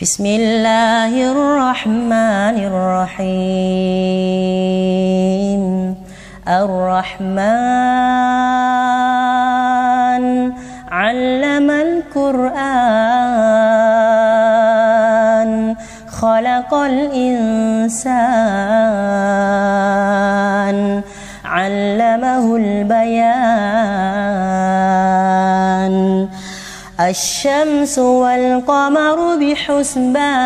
بسم الله الرحمن الرحيم الرحمن علم القرآن خلق الإنسان الشمس والقمر بحسبان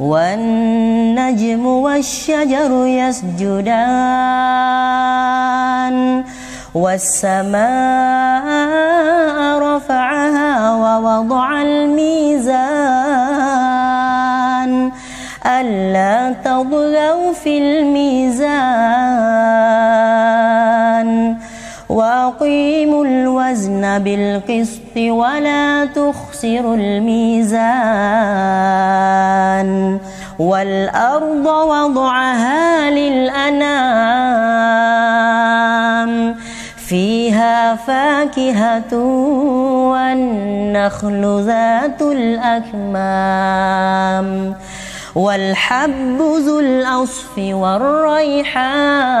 والنجم والشجر يسجدان والسماء رفعها ووضع الميزان ألا تطغوا في الميزان. وأقيموا الوزن بالقسط ولا تخسروا الميزان والأرض وضعها للأنام فيها فاكهة والنخل ذات الأكمام والحب ذو الأصف والريحان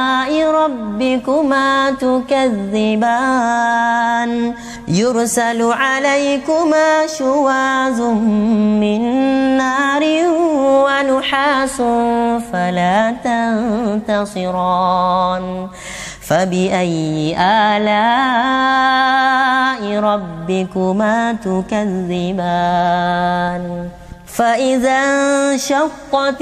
ربكما تكذبان. يرسل عليكما شواظ من نار ونحاس فلا تنتصران. فبأي آلاء ربكما تكذبان؟ فإذا انشقت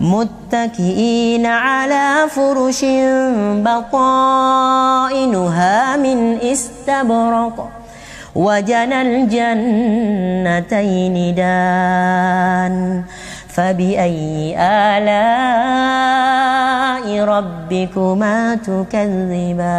متكئين على فرش بطائنها من استبرق وجنى الجنتين دان فبأي آلاء ربكما تكذبان